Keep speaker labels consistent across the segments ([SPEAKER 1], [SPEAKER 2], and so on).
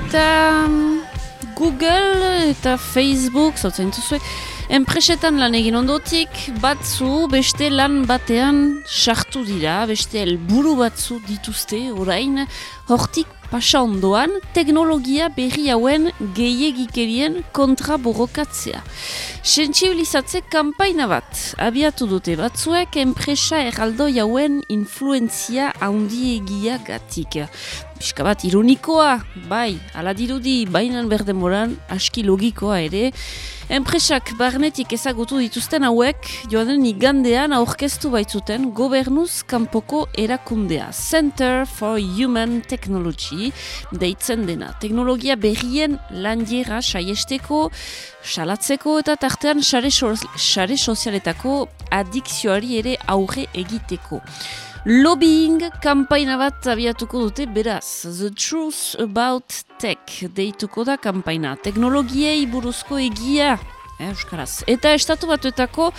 [SPEAKER 1] Eta mm, Google eta Facebook, zautzen duzue, enpresetan lan egin ondotik, batzu beste lan batean sartu dira, beste helburu batzu dituzte orain, hortik pasa ondoan, teknologia berri hauen gehiagikerien kontra borrokatzea. Sentsibilizatze kampaina bat, abiatu dute batzuek enpresa erraldo jauen influenzia handiegia gatik. Piska bat ironikoa, bai, ala dirudi, bainan berdemoran, aski logikoa ere, Enpresak barnetik ezagutu dituzten hauek, joanen igandean aurkeztu baitzuten gobernuz kanpoko erakundea. Center for Human Technology deitzen dena. Teknologia berrien landiera saiesteko, salatzeko eta tartean sare, sare sozialetako adikzioari ere aurre egiteko. Lobbying kampaina bat abiatuko dute beraz. The Truth About Tech deituko da kampaina. Teknologiei buruzko egia. Eh, Euskaraz. Eta estatu batuetako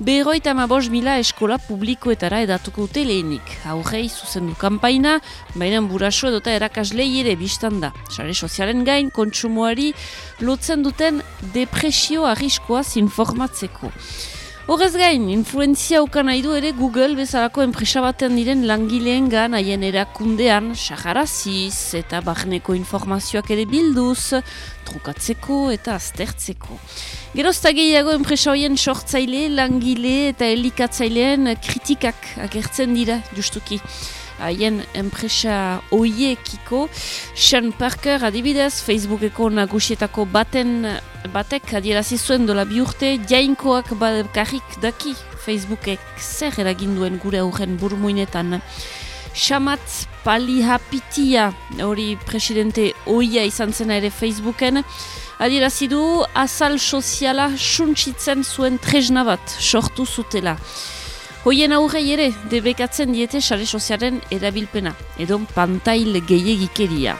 [SPEAKER 1] berroita mabos mila eskola publikoetara edatuko dute lehenik. Aurrei zuzendu kampaina, baina buraso edota erakaslei ere biztan da. Sare sozialen gain, kontsumoari lotzen duten depresio arriskoaz informatzeko. Horrez gain, influenzia ukan nahi du ere Google bezalako enpresa baten diren langileen gan haien erakundean saharaziz eta barneko informazioak ere bilduz, trukatzeko eta aztertzeko. Gerozta gehiago enpresa horien sortzaile, langile eta elikatzaileen kritikak agertzen dira justuki haien enpresa oiekiko. Sean Parker adibidez, Facebookeko nagusietako baten batek adierazi zuen dola bi urte, jainkoak bakarrik daki Facebookek zer eraginduen gure aurren burmuinetan. Shamat Palihapitia, hori presidente oia izan zena ere Facebooken, adierazi du azal soziala suntsitzen zuen tresna bat sortu zutela. Hoien aurrei ere, debekatzen diete sare sozialen erabilpena, edo pantail gehiagikeria.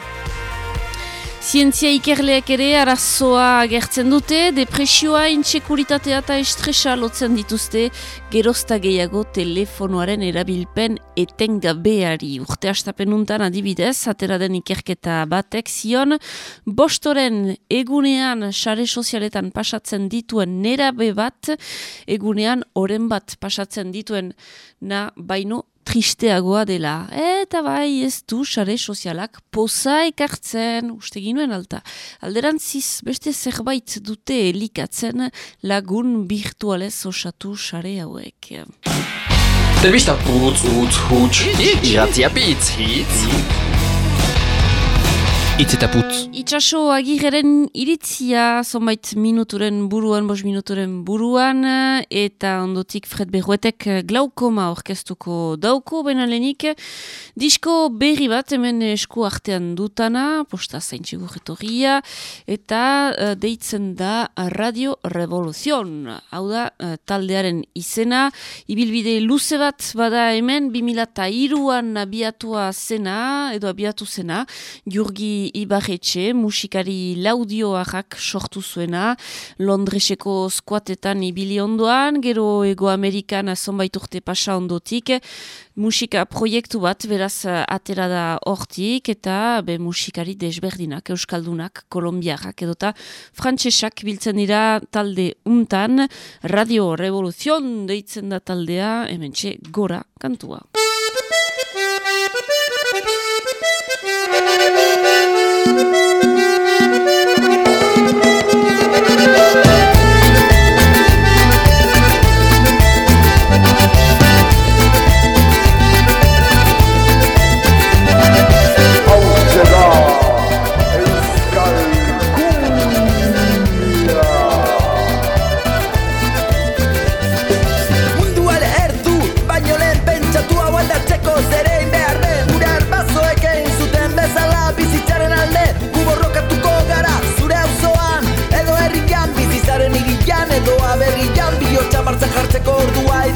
[SPEAKER 1] Zientzia ikerleak ere arazoa agertzen dute, depresioa, intsekuritatea eta estresa lotzen dituzte, gerozta gehiago telefonoaren erabilpen etengabeari. Urte astapenuntan adibidez, atera den ikerketa batek zion, bostoren egunean sare sozialetan pasatzen dituen nerabe bat, egunean oren bat pasatzen dituen na baino tristeagoa dela. Eta bai ez du sare sozialak poza ekartzen, uste ginuen alta. Alderantziz beste zerbait dute elikatzen lagun virtualez osatu sare hauek.
[SPEAKER 2] Telebista putz, utz, huts, iratzia bitz, hitz. Itz eta putz.
[SPEAKER 1] Itxaso agirren iritzia, zonbait minuturen buruan, bos minuturen buruan, eta ondotik Fred Berruetek glaukoma orkestuko dauko, baina lehenik, disko berri bat hemen esku artean dutana, posta zaintxigu retorria, eta uh, deitzen da Radio Revoluzion. Hau da, uh, taldearen izena, ibilbide luze bat bada hemen, 2002an abiatua zena, edo abiatu zena, jurgi Ibarretxe, musikari laudioarrak sortu zuena, Londreseko skuatetan ibili ondoan, gero Ego Amerikan zonbait urte pasa ondotik, musika proiektu bat beraz atera da hortik, eta be musikari desberdinak, euskaldunak, kolombiarrak edota, frantsesak biltzen dira talde untan, Radio Revoluzion deitzen da taldea, hemen gora kantua.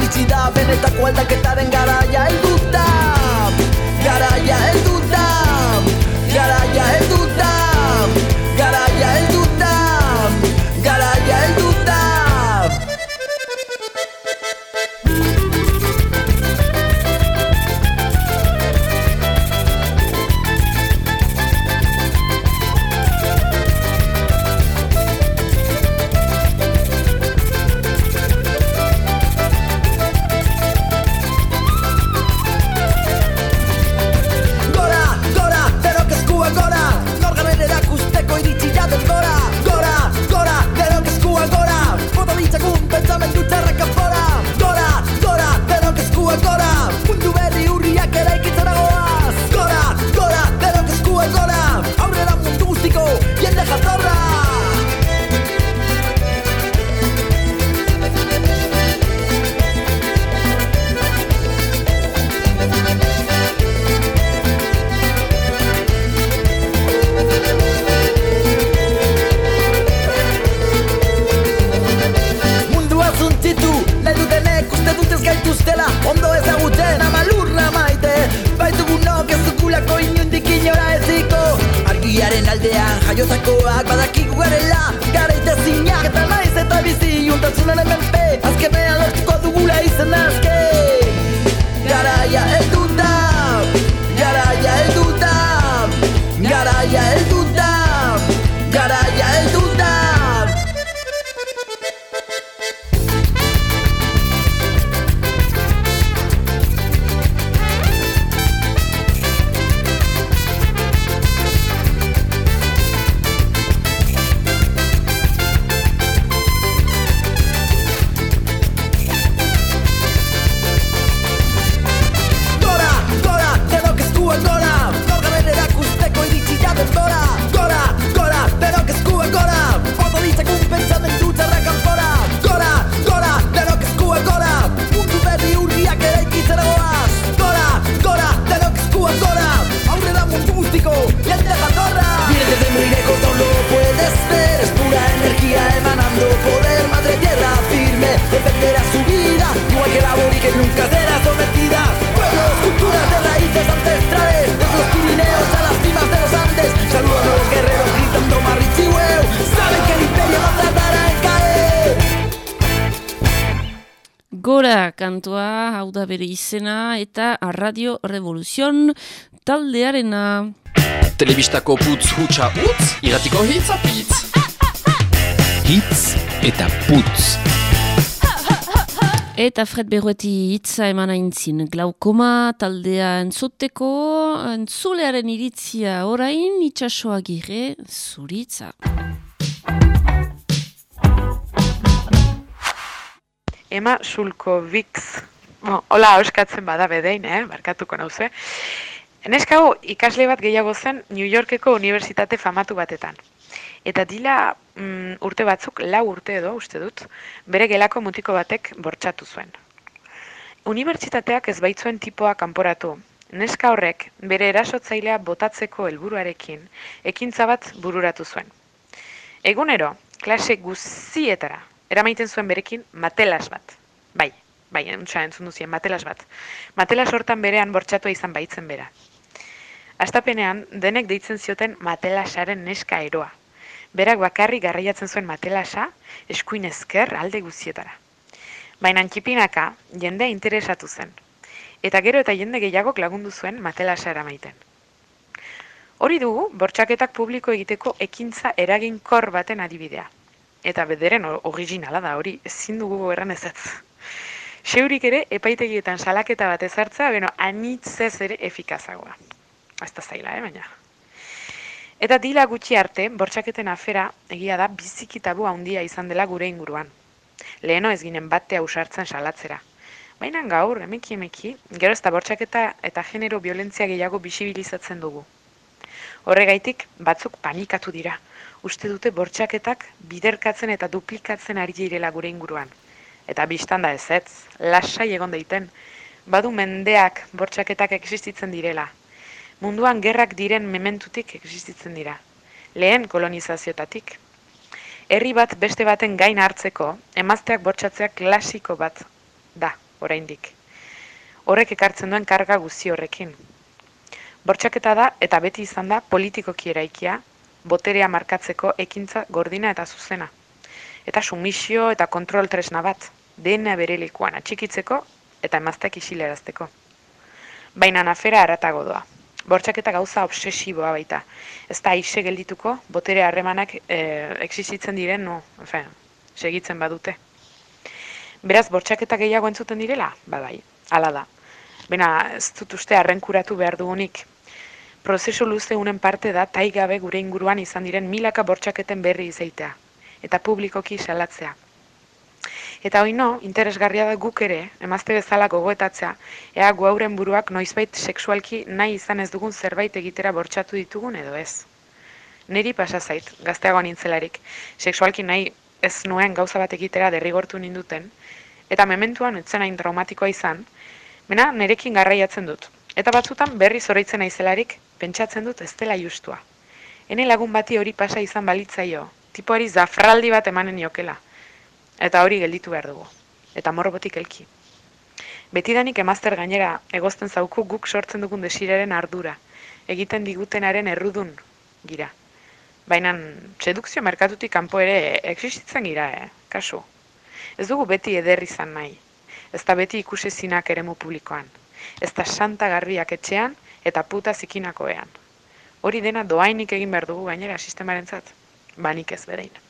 [SPEAKER 3] pubblicità, ve ne t'acqualda che izena, eta Radio Revoluzion taldearena.
[SPEAKER 4] Telebistako putz hutsa utz, iratiko hitz apitz.
[SPEAKER 1] Hitz eta putz.
[SPEAKER 3] Eta Fred Berrueti hitza eman aintzin glaukoma taldea entzuteko, entzulearen iritzia orain, itxasoagire zuritza.
[SPEAKER 5] Ema Sulkovics. Hola, euskatzen bada bedein, eh? Barkatuko nauze. Neska hau ikasle bat gehiago zen New Yorkeko unibertsitate famatu batetan. Eta dila mm, urte batzuk, lau urte edo, uste dut, bere gelako mutiko batek bortxatu zuen. Unibertsitateak ez baitzuen tipoa kanporatu. Neska horrek bere erasotzailea botatzeko helburuarekin ekintza bat bururatu zuen. Egunero, klase guzietara, eramaiten zuen berekin matelas bat. Bai, bai, entza entzun duzien, matelas bat. Matelas hortan berean bortxatua izan baitzen bera. Astapenean, denek deitzen zioten matelasaren neska eroa. Berak bakarrik garraiatzen zuen matelasa, eskuin ezker alde guzietara. Baina txipinaka, jendea interesatu zen. Eta gero eta jende gehiagok lagundu zuen matelasa eramaiten. Hori dugu, bortxaketak publiko egiteko ekintza eraginkor baten adibidea. Eta bederen originala da hori, ezin dugu erran ezetz. Seurik ere, epaitegietan salaketa bat ezartza, beno, anitzez ere efikazagoa. Ez da zaila, eh, baina. Eta dila gutxi arte, bortxaketen afera egia da biziki tabu handia izan dela gure inguruan. Leheno ez ginen batea usartzen salatzera. Baina gaur, emeki emeki, gero ez da bortxaketa eta genero violentzia gehiago bisibilizatzen dugu. Horregaitik, batzuk panikatu dira. Uste dute bortxaketak biderkatzen eta duplikatzen ari direla gure inguruan. Eta biztan da ez ez, lasai egon daiten, badu mendeak bortxaketak existitzen direla. Munduan gerrak diren mementutik existitzen dira. Lehen kolonizaziotatik. Herri bat beste baten gain hartzeko, emazteak bortxatzea klasiko bat da, oraindik. Horrek ekartzen duen karga guzi horrekin. Bortxaketa da eta beti izan da politikoki eraikia, boterea markatzeko ekintza gordina eta zuzena. Eta sumisio eta kontrol tresna bat, dena bere lekuan atxikitzeko eta emazteak isilerazteko. Baina afera aratago doa. Bortxaketa gauza obsesiboa baita. Ez da aise geldituko, botere harremanak e, existitzen diren, no, efe, segitzen badute. Beraz, bortxaketa gehiago entzuten direla? Ba bai, hala da. Bena, ez dut uste arrenkuratu behar dugunik. Prozesu luze unen parte da taigabe gure inguruan izan diren milaka bortxaketen berri izaitea. Eta publikoki salatzea. Eta no, interesgarria da guk ere, emazte bezala gogoetatzea, ea gu hauren buruak noizbait sexualki nahi izan ez dugun zerbait egitera bortxatu ditugun edo ez. Neri pasa zait, gazteago nintzelarik, sexualki nahi ez nuen gauza bat egitera derrigortu ninduten, eta mementuan utzen hain traumatikoa izan, bena nerekin garraiatzen dut. Eta batzutan berri zoraitzen naizelarik, pentsatzen dut ez dela justua. Hene lagun bati hori pasa izan balitzaio, tipoari zafraldi bat emanen jokela. Eta hori gelditu behar dugu. Eta morrobotik elki. Betidanik emazter gainera egozten zauku guk sortzen dugun desiraren ardura. Egiten digutenaren errudun gira. Baina sedukzio merkatutik kanpo ere existitzen gira, eh? kasu. Ez dugu beti eder izan nahi. Ez da beti ikusezinak eremu publikoan. Ez da santa garbiak etxean eta puta zikinakoean. Hori dena doainik egin behar dugu gainera sistemarentzat. Banik ez berein.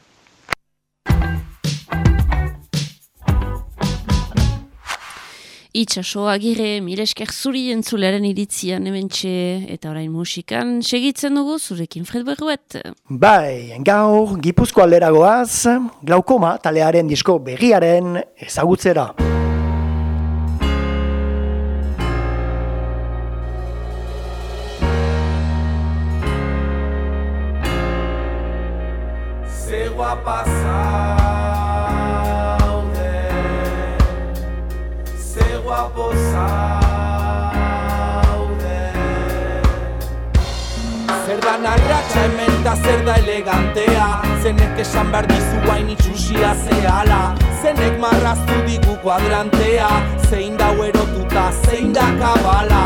[SPEAKER 1] Itxaso agire, milesker zuri entzuleren iritzian hementxe eta orain musikan segitzen dugu zurekin Fred Berruet.
[SPEAKER 6] Bai, gaur Gipuzko aldera goaz, glaukoma talearen disko berriaren ezagutzera.
[SPEAKER 7] Ze guapa zaude Narratxa hemen da zer da elegantea? Zenek esan behar dizu hain itxusia zehala Zenek marraztu digu kuadrantea? Zein da erotuta, zein da kabala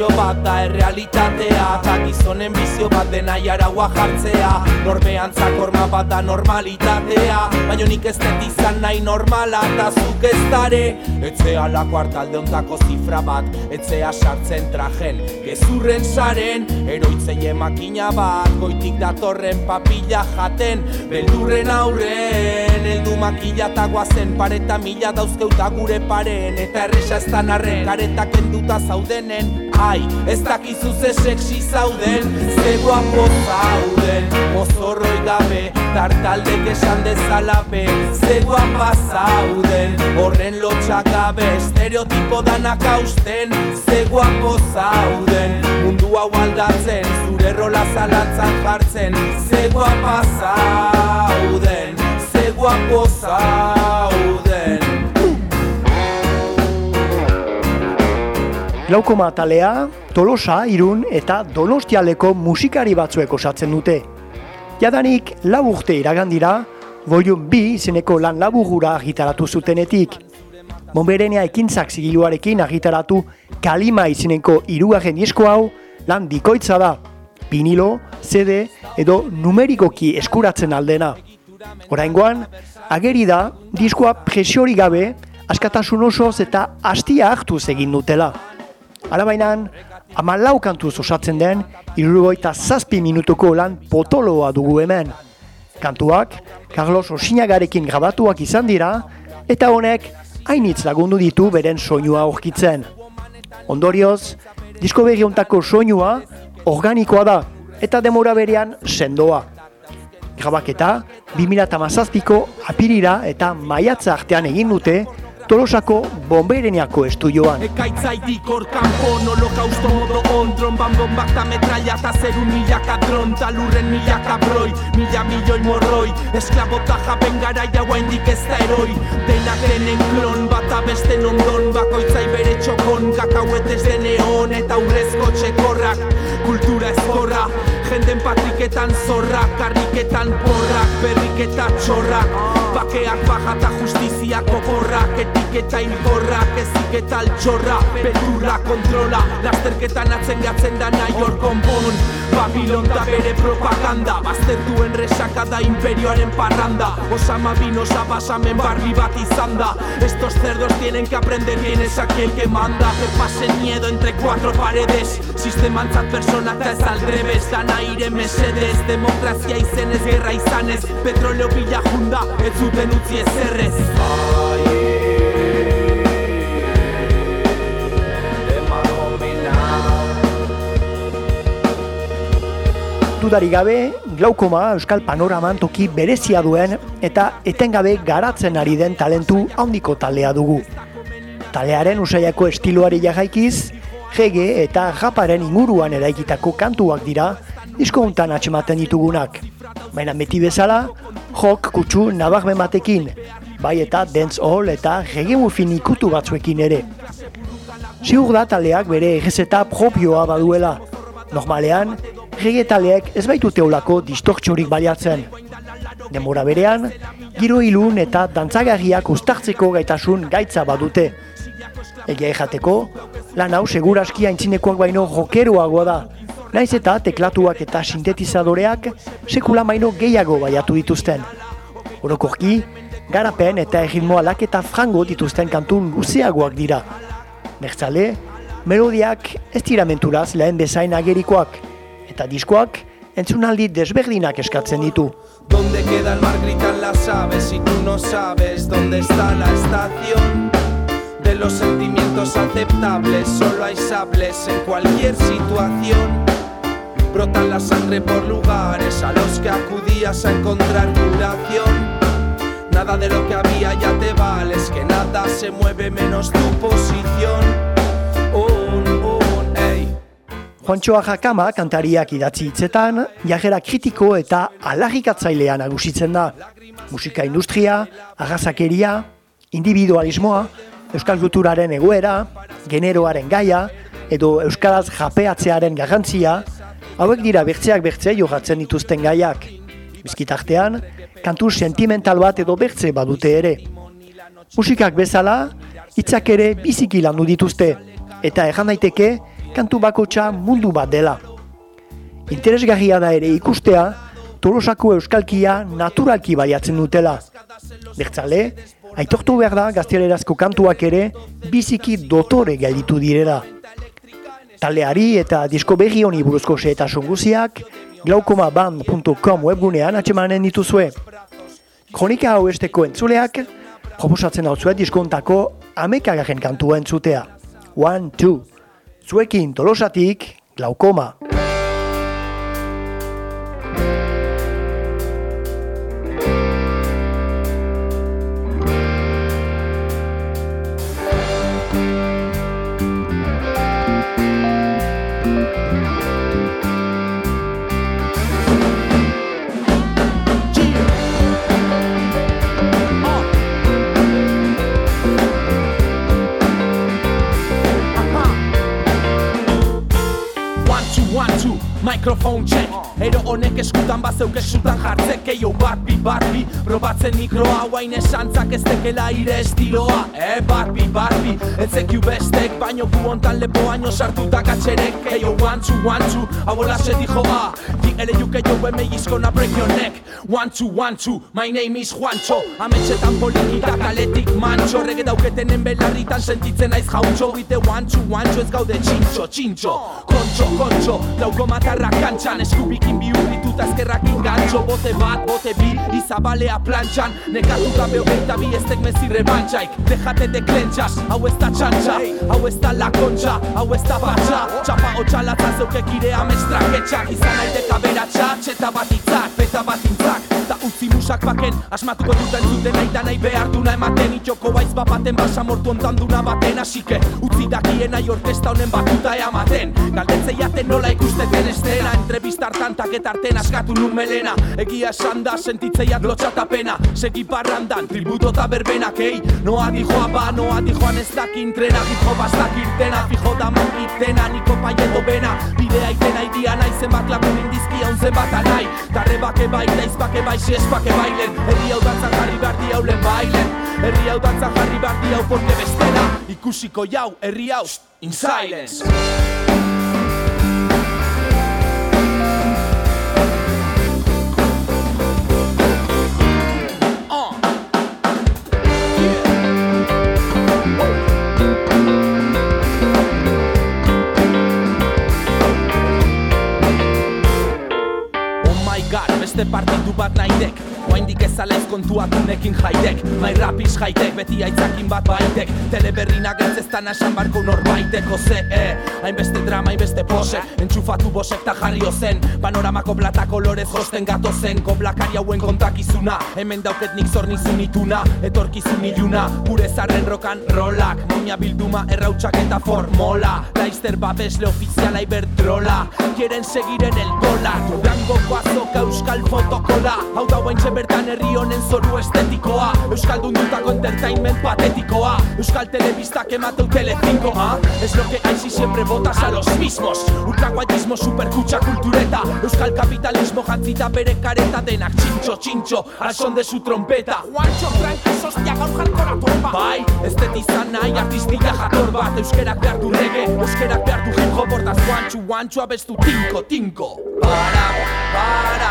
[SPEAKER 7] Ilusio bat da errealitatea. Eta gizonen bizio bat dena jaraua jartzea. Norbean zakorma bat da normalitatea. Baina nik ez dut izan nahi normala Eta zuk ez dare. Etzea lako hartalde ontako zifra bat. Etzea sartzen trajen Gezurren saren. Eroitzeie makina bat Goitik datorren papilla jaten. Beldurren aurren Eldu makila eta guazen Pareta mila dauzkeuta gure paren. Eta erresa ez da narren Kareta kenduta zaudenen Ai, ez dakizu ze sexy zauden Ze guapo zauden. Mozorroi gabe Tartaldek esan dezala be Ze guapa zauden. Horren lotxak gabe Estereotipo danak hausten Ze guapo zauden. Mundu hau aldatzen Zure rola zalantzan jartzen Ze guapa zauden Ze guapo zauden
[SPEAKER 6] Glaukoma talea, Tolosa, Irun eta Donostialeko musikari batzuek osatzen dute. Jadanik lau urte iragandira, Volume B izeneko lan laburura argitaratu zutenetik. Bomberenea ekintzak zigiluarekin argitaratu Kalima izeneko hirugarren disko hau lan bikoitza da. Vinilo, CD edo numerikoki eskuratzen aldena. Oraingoan, ageri da diskoa presiori gabe, askatasun osoz eta hastia hartuz egin dutela. Alabainan, amalau kantuz osatzen den, irurogoita zazpi minutuko lan potoloa dugu hemen. Kantuak, Carlos Osinagarekin grabatuak izan dira, eta honek hainitz lagundu ditu beren soinua aurkitzen. Ondorioz, disko berri hontako soinua organikoa da, eta demora berean sendoa. Grabaketa, 2008ko apirira eta maiatza artean egin dute, Tolosako bombereniako estudioan.
[SPEAKER 7] Ekaitzaitik hor kanpon holokausto modo on Tromban bombak ta metralla ta zerun milaka dron Ta lurren milaka broi, mila milioi morroi. Esklabota japen gara jauaindik ez da eroi. Denak denen klon, bata beste ondon Bakoitzai bere txokon, kakauetez deneon Eta urrezko txekorrak, kultura ezkorra. Jenden patriketan zorrak, karriketan porrak Berriketa txorrak, bakeak baja ta justiziak okorrak Etiketa inkorrak, ezik eta altxorra Beturra kontrola, lasterketan atzen gatzen da nahi hor konpon Babilon da bere propaganda Baztertuen resaka da imperioaren parranda Osama bin osa basamen barbi bat izan da Estos cerdos tienen que aprender quién es aquel que manda Que pasen miedo entre cuatro paredes Sistemantzat personak eta ez aldrebes Dana aire mesedez Demokrazia izenez, gerra izanez. Petroleo bila junda, ez zuten utzi ezerrez
[SPEAKER 6] Dudari gabe, glaukoma Euskal Panoraman toki berezia duen eta etengabe garatzen ari den talentu handiko taldea dugu. Talearen usaiako estiloari jagaikiz, jege eta japaren inguruan eraikitako kantuak dira, disko hontan atxematen ditugunak. Baina beti bezala, jok kutsu nabarmen batekin, bai eta dance hall eta jege mufin ikutu batzuekin ere. Ziur da taleak bere egezeta propioa baduela. Normalean, reggae taleek ez baitute olako distortxorik baliatzen. Denbora berean, giro ilun eta dantzagarriak ustartzeko gaitasun gaitza badute. Egia ejateko, lan hau seguraski aintzinekoak baino rokeroagoa da, Naiz eta teklatuak eta sintetizadoreak sekula maino gehiago baiatu dituzten. Orokorki, garapen eta erritmo alaketa frango dituzten kantu luzeagoak dira. Bertzale, melodiak ez dira menturaz lehen bezain agerikoak, eta diskoak entzunaldi desberdinak eskatzen ditu.
[SPEAKER 7] ¿Dónde queda el mar? Gritan las aves si tú no sabes dónde está la estación los sentimientos aceptables. Solo hay sables en cualquier situación. Brotan la sangre por lugares a los que acudías a encontrar curación. Nada de lo que había ya te vale, es que nada se mueve menos tu posición. Un, un, ey.
[SPEAKER 6] Juantxoa Jakama kantariak idatzi hitzetan, jagera kritiko eta alarrikatzailean nagusitzen da. Musika industria, arrazakeria, individualismoa, euskal kulturaren egoera, generoaren gaia, edo euskaraz japeatzearen garrantzia, hauek dira bertzeak bertze jogatzen dituzten gaiak. Bizkitartean, kantu sentimental bat edo bertze badute ere. Musikak bezala, hitzak ere biziki landu dituzte, eta erran daiteke kantu bakotxa mundu bat dela. Interesgarria da ere ikustea, Tolosako euskalkia naturalki baiatzen dutela. Bertzale, aitortu behar da gaztelerazko kantuak ere biziki dotore gelditu direla. Taldeari eta disko berri honi buruzko xehetasun guziak, glaukomaband.com webgunean atxemanen dituzue. Kronika hau esteko entzuleak, proposatzen hau zuet diskontako amekagaren kantua entzutea. One, two. Zuekin tolosatik, glaukoma.
[SPEAKER 7] One, microphone check Ero honek eskutan bazeuk esutan jartzek Eio barbi, barbi, probatzen mikroa Guain esantzak ez tekela ire estiloa. Eh, barbi, barbi, ez ekiu bestek Baino gu hontan lepo baino sartutak atxerek Eio one, two, one, two, hau hola se dijo a Di ele yuke jo when me is gonna break your neck One, two, one, two, my name is Juancho. Ametxetan polikita kaletik mancho Rege dauketenen belarritan sentitzen naiz jauntxo. Bite one, two, one, two, ez gaude txintxo, txintxo. Kontxo, kontxo, lauko matarrak kantxan. Eskubikin bihurrituta ezkerrakin gantxo Bote bat, bote bi, izabalea plantxan. Nekatu gabe hogeita bi ez tek mezi rebantxaik Dejate de klentzas, hau ez da txantxa Hau ez da la kontxa, hau ez da batxa. Txapa hotxalatza zeukek ire amestraketxak Izan nahi kaberatxa, txeta bat itzak, peta bat intzak. Ta utzi musak baken, asmatuko duten zuten nahi da nahi behar duna ematen. Itxoko baiz bapaten basa mortu ontan duna baten. Asike, utzi dakien nahi orkesta honen batuta eamaten Galdetzei jaten nola ikusteten estena Entrevistar tantak eta arten askatu nun melena Egia esan da sentitzeiat lotxatapena. Segi parrandan, tributo eta berbenak, ei. Noa dijoa ba, noa dijoan ez dakin trena. Fijo bastak irtena, fijo da mangitena Niko paieto bena, bidea itena idia nahi Zenbat lagun indizkia un zenbat anai. Tarrebake bai, daizbake bai, siespake bailen. Herri hau dantzan jarri behar di haulen bailen. Herri hau dantzan jarri behar di hau porque bestela Ikusiko jau, herri hau, in silence god, beste partidu bat naidek Oaindik ez kontuatunekin jaidek Mai rapiz jaitek, beti aitzakin bat baitek. Teleberrinak ez ez tana esan barko norbaiteko ze eh. Hainbeste drama, hainbeste pose. Entxufatu bosek ta jarri ozen. Panoramako plata kolorez josten gato zen Koblakari hauen kontakizuna. Hemen dauket nik zornizun ituna. Etorkizun iluna. Gure zarren rokan rolak. Muina bilduma errautsak eta formola. Laizter babesle ofiziala iberdrola. Quieren seguir en el dólar Durangoko azoka euskal fotokola. Hau da guaintxe bertan herri honen zoru estetikoa. Euskaldun dutako entertainment patetikoa. Euskal telebistak emateu telecinco ah? Es lo que hay si siempre votas a los mismos. Ultraguayismo, superkutxa kultureta. Euskal kapitalismo jantzita bere kareta Denak. Txintxo, txintxo, al son de su trompeta. Juancho, tranquis, hostia, gaur jarkora torba Bai, estetizan nahi artistia jator bat. Euskerak behar du rege, euskerak behar du hip hop. Hortaz guain Wantxu, wantxu abestu tinko, tinko. Para, para,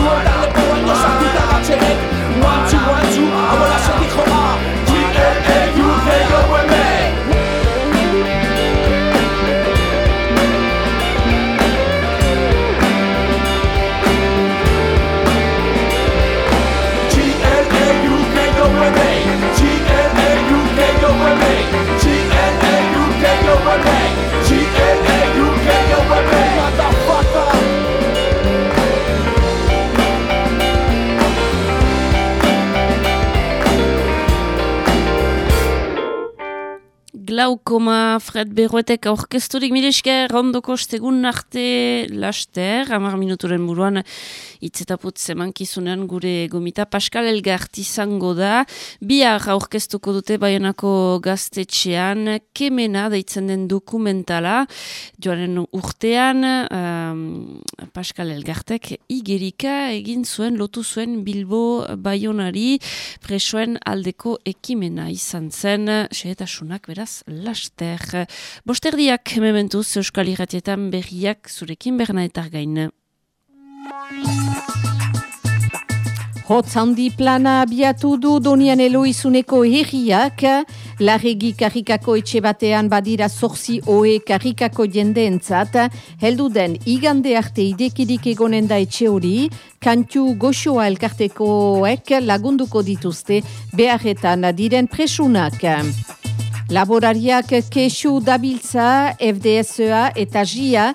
[SPEAKER 7] lepo baino sartuta gatxerek Wantxu, wantxu, hau se dijo A G-L-A-U-K-O-M-A Glaukoma
[SPEAKER 1] Fred Berroetek aurkezturik miresker ondoko stegun arte laster, amar minuturen buruan itzetaput zemankizunean gure gomita. Pascal Elgart izango da, bihar aurkeztuko dute baionako gaztetxean, kemena deitzen den dokumentala, joaren urtean um, Pascal Elgartek igerika egin zuen, lotu zuen Bilbo baionari presoen aldeko ekimena izan zen, xehetasunak beraz laster. Bosterdiak mementuz Euskal Iratietan berriak zurekin bernaetar gain.
[SPEAKER 8] Hotz handi plana abiatu du donian eloizuneko herriak, larregi karrikako etxe batean badira zorzi oe karrikako jendeentzat, heldu den igande arte idekirik egonen da etxe hori, kantu goxoa elkartekoek lagunduko dituzte beharretan diren presunak. Laborariak kesu dabiltza, FDSA eta JIA,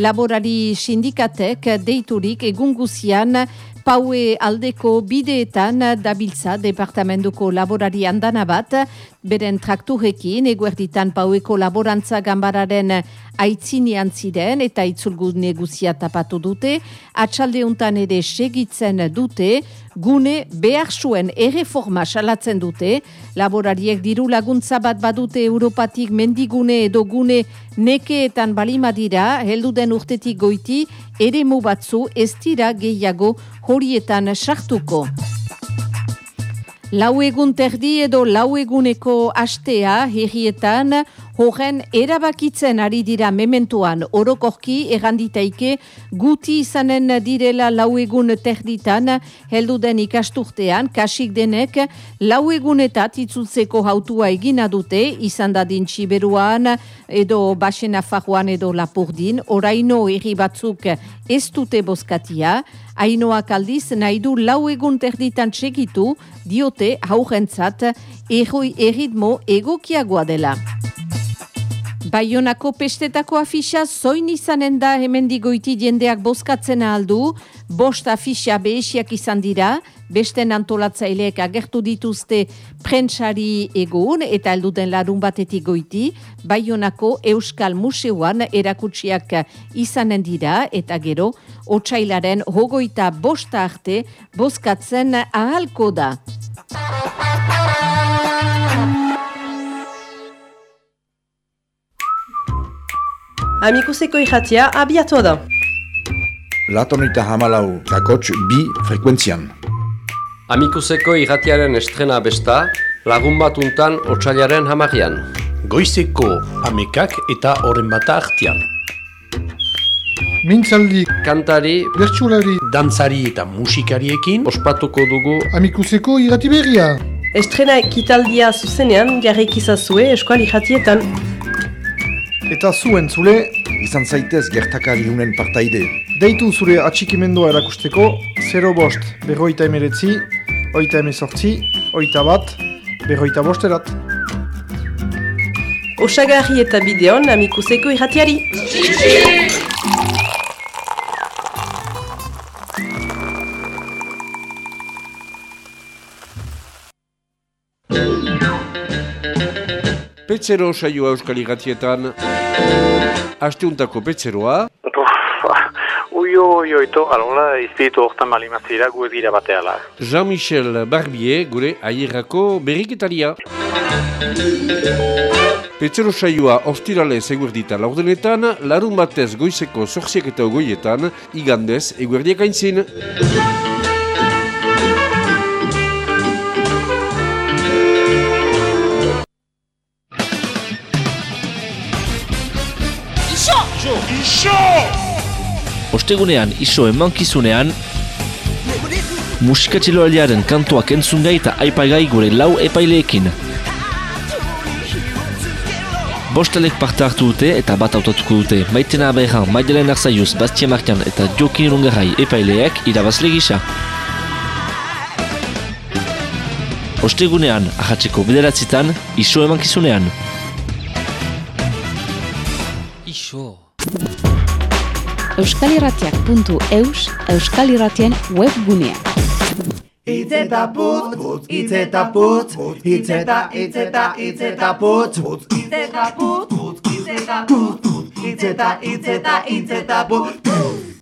[SPEAKER 8] laborari sindikatek deiturik egunguzian paue aldeko bideetan dabiltza departamentuko laborari andana bat, beren trakturekin eguerditan paueko laborantza gambararen aitzinean ziren eta itzulgu neguzia tapatu dute, atxaldeuntan ere segitzen dute, gune behar zuen erreforma salatzen dute, laborariek diru laguntza bat badute Europatik mendigune edo gune nekeetan balima dira, heldu den urtetik goiti, ere batzu ez dira gehiago horietan sartuko. Lau egun terdi edo lau eguneko astea herrietan horren erabakitzen ari dira mementuan. Orokorki erranditaike guti izanen direla lau egun terditan heldu den ikasturtean kasik denek lau egunetat itzultzeko hautua egina dute izan dadin txiberuan edo basena fajuan edo lapurdin. Oraino herri batzuk ez dute boskatia Ainoak aldiz nahi du lau terditan txegitu diote haurentzat erritmo egokiagoa dela. Baionako pestetako afisa zoin izanen da hemendigoiti jendeak bozkatzen aldu, bost afisa behesiak izan dira, besten antolatzaileek agertu dituzte prentsari egun eta elduden larun batetik goiti, Baionako Euskal Museoan erakutsiak izanen dira eta gero, otsailaren hogoita bosta arte bozkatzen ahalko da.
[SPEAKER 9] Amikuseko irratia abiatua da.
[SPEAKER 10] Latonita hamalau kakotx bi frekuentzian.
[SPEAKER 2] Amikuseko irratiaren estrena besta, lagun batuntan otxailaren hamagian.
[SPEAKER 11] Goizeko amekak eta horren bata artian.
[SPEAKER 12] Mintzaldi,
[SPEAKER 2] Kantari,
[SPEAKER 12] bertsulari,
[SPEAKER 11] Dantzari eta musikariekin
[SPEAKER 2] ospatuko dugu
[SPEAKER 12] amikuseko irrati berria.
[SPEAKER 9] Estrena ekitaldia zuzenean jarraikizazue eskual irratietan.
[SPEAKER 12] Eta zuen zule,
[SPEAKER 10] Izan zaitez gertakari unen partaide.
[SPEAKER 12] deitu zure atxikimendua erakusteko 0 bost, berroita emeretzi, oita emezortzi, oita bat, berroita bosterat.
[SPEAKER 9] Osagarri eta bideon amikuseko irratiari.
[SPEAKER 13] Petzero saioa euskal irratietan. asteuntako petzeroa,
[SPEAKER 14] Uio, uio, ito, alola, izpiritu hortan bali mazira, gu ez gira bateala.
[SPEAKER 13] Jean-Michel Barbier gure aierrako berriketaria. Petzero saioa ostirale eguerdita laurdenetan, larun batez goizeko zorziak eta ogoietan, igandez eguerdiak aintzin.
[SPEAKER 15] Ostegunean iso emankizunean musikatxiloaldiaren kantuak entzungai eta aipagai gure lau epaileekin. Bostalek parte hartu dute eta bat autatuko dute Maitena Abejan, Maidelen Arzaiuz, Bastia Markian eta Jokin Rungarai epaileek irabazle gisa. Ostegunean, ahatzeko bederatzitan, iso emankizunean.
[SPEAKER 16] euskalirratiak.eus euskalirratien webgunea.
[SPEAKER 17] Itz eta putz, putz, itz eta putz, itz eta, itz eta, itz eta putz, putz, itz eta putz, putz, itz eta itz eta putz.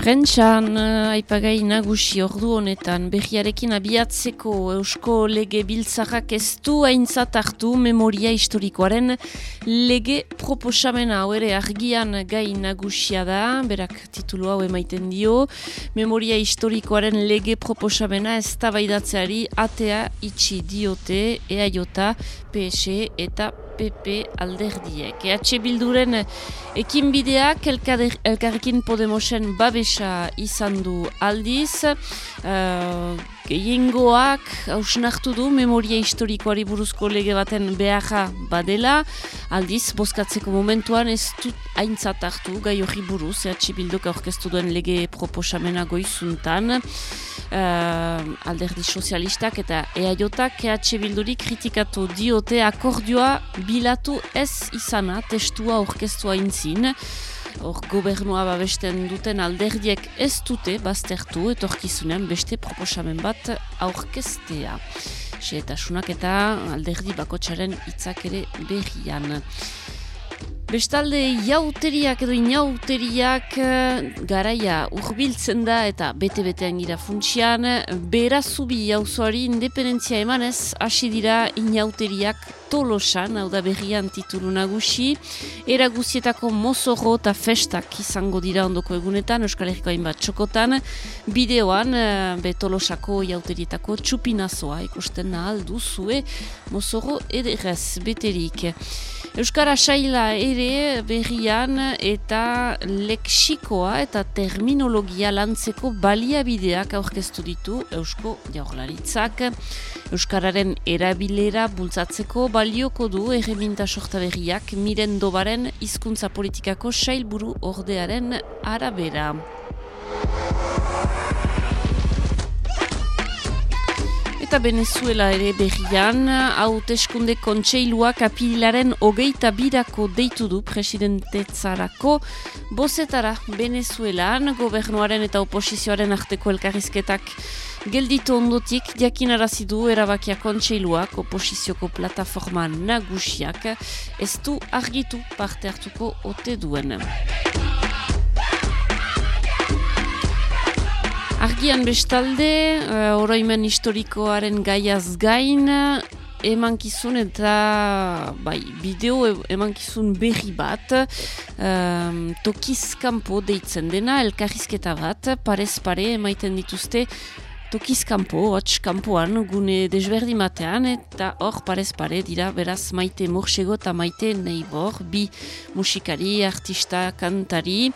[SPEAKER 1] Prentxan uh, aipagai nagusi ordu honetan. Berriarekin abiatzeko eusko lege biltzarrak ez du aintzat hartu memoria historikoaren lege proposamena. Hau ere argian gai nagusia da, berak titulu hau emaiten dio, memoria historikoaren lege proposamena ez tabaidatzeari atea itxi diote EAJ, PS eta PP alderdiek. EH Bilduren ekinbideak elkader, elkarrekin Podemosen babesa izan du aldiz, uh, gehiengoak hausnartu du memoria historikoari buruzko lege baten beharra badela, aldiz, bozkatzeko momentuan ez dut aintzat hartu gai hori buruz, EH Bilduk aurkeztu duen lege proposamena goizuntan, alderdi sozialistak eta EAJak EH Bilduri kritikatu diote akordioa bilatu ez izana testua orkestua intzin. Hor gobernua babesten duten alderdiek ez dute baztertu etorkizunean beste proposamen bat aurkestea. Xeetasunak eta alderdi bakotxaren hitzak ere berrian. Bestalde jauteriak edo inauteriak garaia urbiltzen da eta bete-betean gira funtsian, berazubi jauzoari independentzia emanez hasi dira inauteriak tolosan, hau da berrian titulu nagusi, eraguzietako mozorro eta festak izango dira ondoko egunetan, Euskal Herriko hainbat txokotan, bideoan, be tolosako jauterietako txupinazoa ikusten ahal duzue, mozorro ederrez beterik. Euskara saila ere berrian eta leksikoa eta terminologia lantzeko baliabideak aurkeztu ditu Eusko Jaurlaritzak. Euskararen erabilera bultzatzeko balioko du erreminta sorta berriak miren dobaren hizkuntza politikako sailburu ordearen arabera. Eta Venezuela ere berrian, hauteskunde kontseiluak apilaren hogeita birako deitu du presidentetzarako bozetara Venezuelan, gobernuaren eta oposizioaren arteko elkarrizketak gelditu ondotik, diakinarazi du erabakia kontseiluak oposizioko plataforma nagusiak ez du argitu parte hartuko ote duen. Argian bestalde, uh, oroimen historikoaren gaiaz gain, emankizun eta bai, bideo e- emankizun berri bat, um, tokiz kanpo deitzen dena, elkarrizketa bat, parez pare emaiten dituzte, Tokiz kanpo, hotx kanpoan, gune desberdi matean, eta hor parez pare dira, beraz maite morsego eta maite neibor, bi musikari, artista, kantari.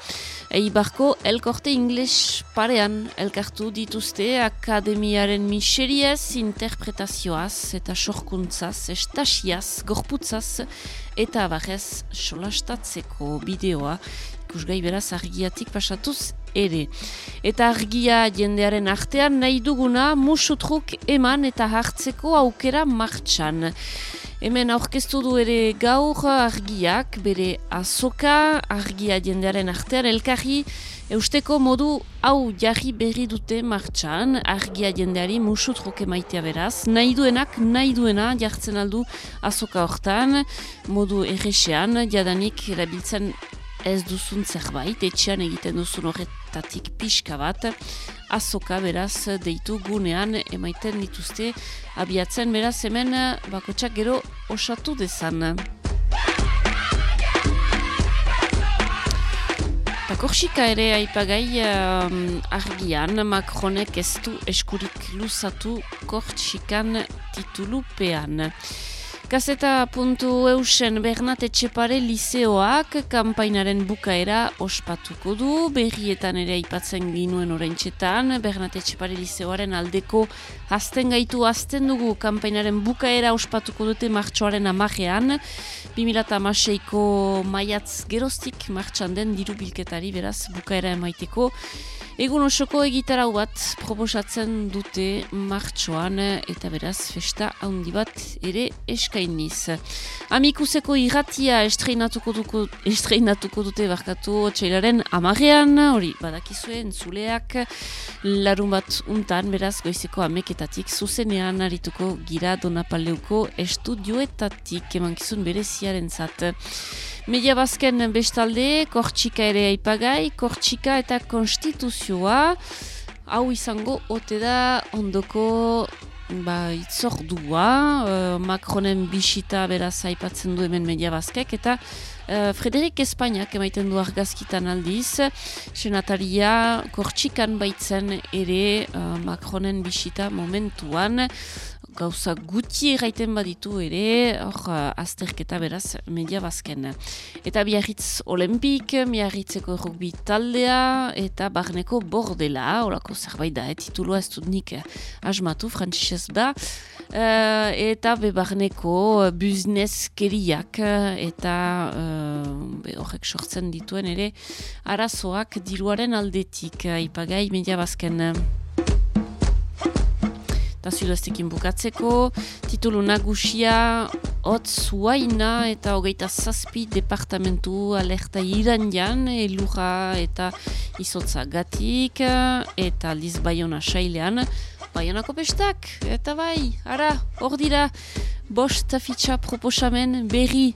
[SPEAKER 1] Eibarko elkorte ingles parean elkartu dituzte akademiaren miseriez, interpretazioaz eta sorkuntzaz, estasiaz, gorputzaz, eta abarrez solastatzeko bideoa ikusgai beraz argiatik pasatuz ere. Eta argia jendearen artean nahi duguna musutruk eman eta hartzeko aukera martxan. Hemen aurkeztu du ere gaur argiak, bere azoka, argia jendearen artean, elkarri, eusteko modu hau jarri berri dute martxan, argia jendeari musut joke maitea beraz, nahi duenak, nahi duena jartzen aldu azoka hortan, modu erresean, jadanik erabiltzen ez duzun zerbait, etxean egiten duzun horretatik pixka bat, azoka beraz deitu gunean emaiten dituzte abiatzen beraz hemen bakotsak gero osatu dezan. Eta korsika ere aipagai um, argian, Macronek ez du eskurik luzatu korsikan titulupean. Gazeta puntu eusen Bernat Etxepare liseoak kampainaren bukaera ospatuko du, berrietan ere aipatzen ginuen orentxetan, Bernat Etxepare liseoaren aldeko azten gaitu azten dugu kampainaren bukaera ospatuko dute martxoaren amajean, 2006ko maiatz geroztik martxan den diru bilketari beraz bukaera emaiteko, Egun osoko egitarau bat proposatzen dute martxoan eta beraz festa handi bat ere eskainiz. Amikuseko irratia estreinatuko, duko, estreinatuko dute barkatu txailaren amarean, hori badakizuen zuleak larun bat untan beraz goizeko ameketatik zuzenean arituko gira donapaleuko estudioetatik emankizun bereziaren zat. Media bazken bestalde, Kortxika ere aipagai, Kortxika eta Konstituzioa, hau izango ote da ondoko ba, itzordua, uh, Macronen bisita beraz aipatzen du hemen media bazkek, eta uh, Frederik Espainiak emaiten du argazkitan aldiz, senataria Kortxikan baitzen ere uh, Macronen bisita momentuan, gauza gutxi erraiten baditu ere, hor azterketa beraz media bazken. Eta biarritz olimpik, biarritzeko rugbi taldea, eta barneko bordela, horako zerbait da, eh, tituloa ez dut nik asmatu, frantzisez da, uh, eta bebarneko business-keriak, eta uh, horrek sortzen dituen ere, arazoak diruaren aldetik, ipagai media bazken. Eta zilaztekin bukatzeko, titulu nagusia, hot zuaina eta hogeita zazpi departamentu alerta irandian, elurra eta izotza gatik, eta aldiz baiona sailean, baionako bestak, eta bai, ara, hor dira, bost afitxa proposamen berri,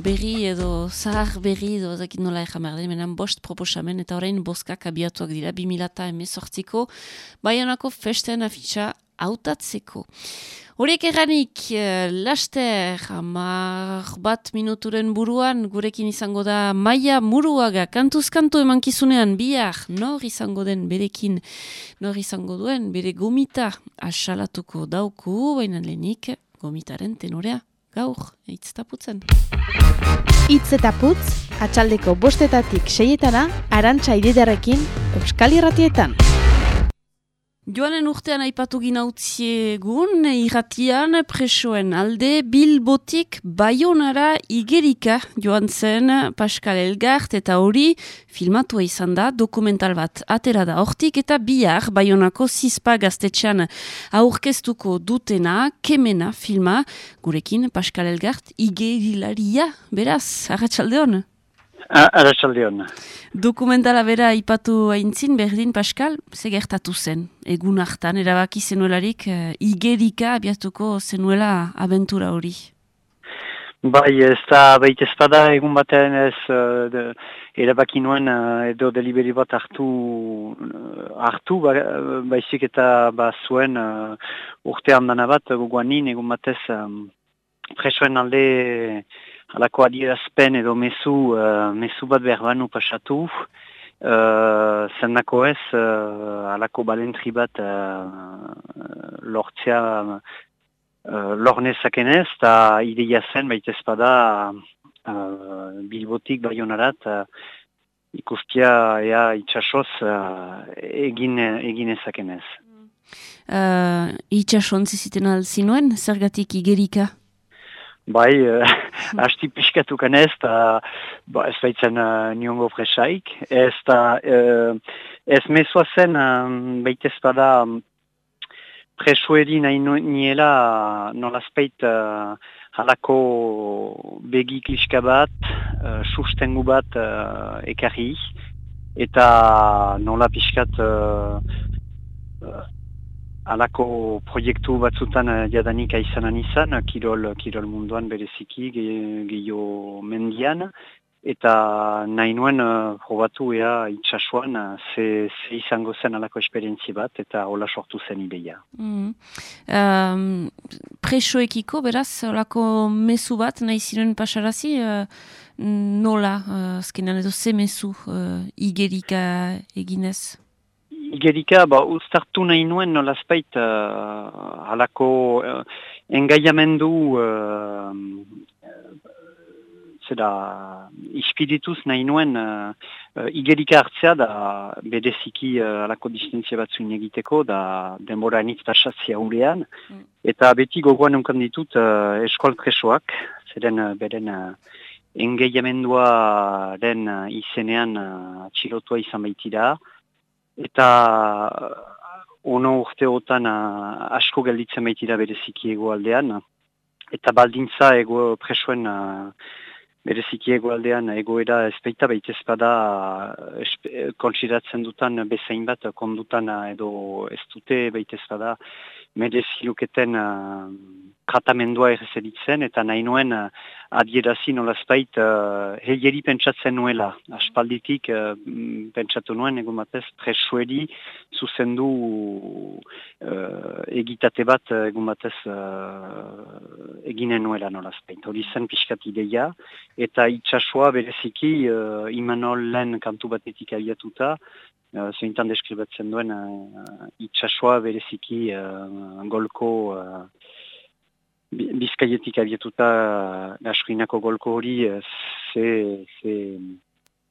[SPEAKER 1] berri edo zahar berri edo ezakit nola ega merden, menan bost proposamen eta orain boskak abiatuak dira, 2000 emezortziko, baionako festen afitxa hautatzeko. Horiek erranik, eh, laster, amar bat minuturen buruan, gurekin izango da maia muruaga, kantuzkantu emankizunean, bihar, nor izango den berekin, nor izango duen, bere gomita asalatuko dauku, baina lehenik, gomitaren tenorea, gaur, eitz taputzen.
[SPEAKER 16] Itz eta putz, atxaldeko bostetatik seietana, arantxa ididarekin, Euskal Irratietan.
[SPEAKER 1] Joanen urtean aipatu ginautziegun, irratian presoen alde, bilbotik bayonara igerika joan zen Pascal Elgart eta hori filmatua izan da, dokumental bat atera da hortik eta bihar bayonako zizpa gaztetxean aurkeztuko dutena, kemena filma, gurekin Pascal Elgart igerilaria, beraz, agatxalde hon?
[SPEAKER 18] Arratxaldeon.
[SPEAKER 1] Dokumentala bera ipatu haintzin, berdin, Pascal, ze gertatu zen, egun hartan, erabaki zenuelarik, uh, igerika abiatuko zenuela abentura hori?
[SPEAKER 18] Bai, ez da baita espada egun batean ez uh, de, erabaki nuen uh, edo deliberi bat hartu, uh, hartu ba, baizik eta ba, zuen uh, urte handana bat, gogoan nien egun batez um, presoen alde halako adierazpen edo mezu, uh, mezu bat behar banu pasatu, uh, zendako ez, uh, halako balentri bat uh, lortzea uh, lornezakenez, eta ideia zen baita ezpada uh, bilbotik baionarat, uh, ikustia ea itxasoz uh, egin, egin ezakenez.
[SPEAKER 1] Uh, itxasontzi ziten alzinuen, zergatik igerika?
[SPEAKER 18] Bai, uh, hasti piskatukan ez, eta ba, ez baitzen uh, niongo fresaik. Ez da, uh, ez mesua zen, um, baita ez bada, um, presueri nahi niela nolazpeit uh, halako begi kliska bat, uh, sustengu bat uh, ekarri, eta nola pixkat uh, uh, halako proiektu batzutan uh, jadanik aizanan izan, kirol, kirol munduan bereziki gehiago mendian, eta nahi nuen uh, probatu ea itxasuan ze, ze izango zen alako esperientzi bat eta hola sortu zen ideia.
[SPEAKER 1] Mm. Um, presoekiko beraz olako mezu bat nahi ziren pasarazi uh, nola uh, azkenan edo ze mezu uh, igerika eginez?
[SPEAKER 18] Igerika, ba, ustartu nahi nuen nola spait uh, alako uh, engaiamendu uh, zera ispirituz nahi nuen uh, igerika hartzea da bedeziki uh, alako distentzia batzuin egiteko da denbora enitz pasatzia hulean mm. eta beti gogoan nunkan ditut uh, eskual presoak zeren uh, beren uh, engeiamendua den uh, izenean uh, txilotua izan baitira eta uh, ono urteotan uh, asko gelditzen baitira bereziki egoaldean eta baldintza ego presoen uh, bereziki egoaldean egoera ezpeita baita ezpada kontsiratzen dutan bezain bat kondutan edo ez dute baita ezpada mereziluketen uh, tratamendua errezeditzen eta nahi nuen uh, adierazi nolazpait uh, heieri pentsatzen nuela. Aspalditik uh, pentsatu nuen egun batez presueri zuzendu uh, egitate bat egun batez uh, eginen nuela nolazpait. Hori zen pixkat ideia eta itxasua bereziki uh, Imanol lehen kantu batetik abiatuta Uh, Zeintan deskribatzen duen uh, itxasua bereziki uh, golko uh, bizkaietik abietuta uh, golko hori uh, ze, ze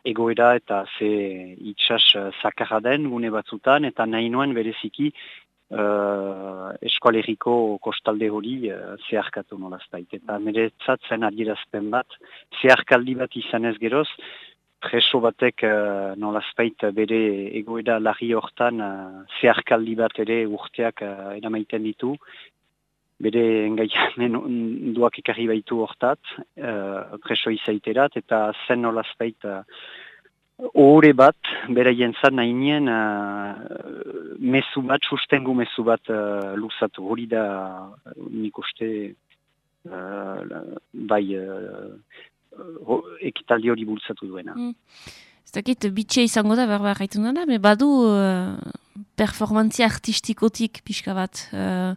[SPEAKER 18] egoera eta ze itxas uh, zakarra den gune batzutan eta nahi nuen bereziki uh, eskualeriko kostalde hori uh, zeharkatu nolaztait. Eta meretzatzen adierazpen bat, zeharkaldi bat izan ez geroz, preso batek uh, nolazpait bere egoeda larri hortan uh, zeharkaldi bat ere urteak uh, eramaiten ditu. Bere engaiamen duak ekarri baitu hortat, uh, preso izaiterat, eta zen nolazpait uh, bat, bera jentzat nahi nien, uh, mesu bat, sustengu mesu bat uh, luzatu. Hori da, nik uste, uh, bai, uh, ekitaldi hori bultzatu duena. Mm.
[SPEAKER 1] Ez dakit, bitxe izango da, berba gaitu da, me badu uh, performantzia artistikotik pixka bat. Uh,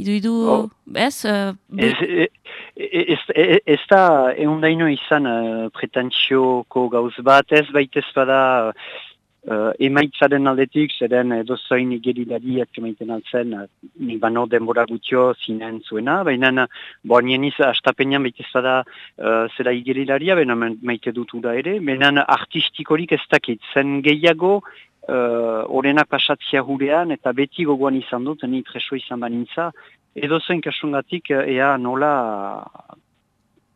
[SPEAKER 1] idu, idu, oh. ez? Uh,
[SPEAKER 18] ez, ez, ez, ez, ez da, egun daino izan uh, pretentsioko gauz bat, ez baitez bada, uh, emaitzaren aldetik, zeren edo zoin igerilari atxemaiten altzen, uh, ni bano denbora gutio zinen zuena, baina bo nieniz astapenean baitez da uh, zera igerilaria, baina maite dutu da ere, baina artistikorik ez dakit, zen gehiago, uh, pasatzia hurean, eta beti gogoan izan dut, ni preso izan banintza, edo zoin kasungatik, ea nola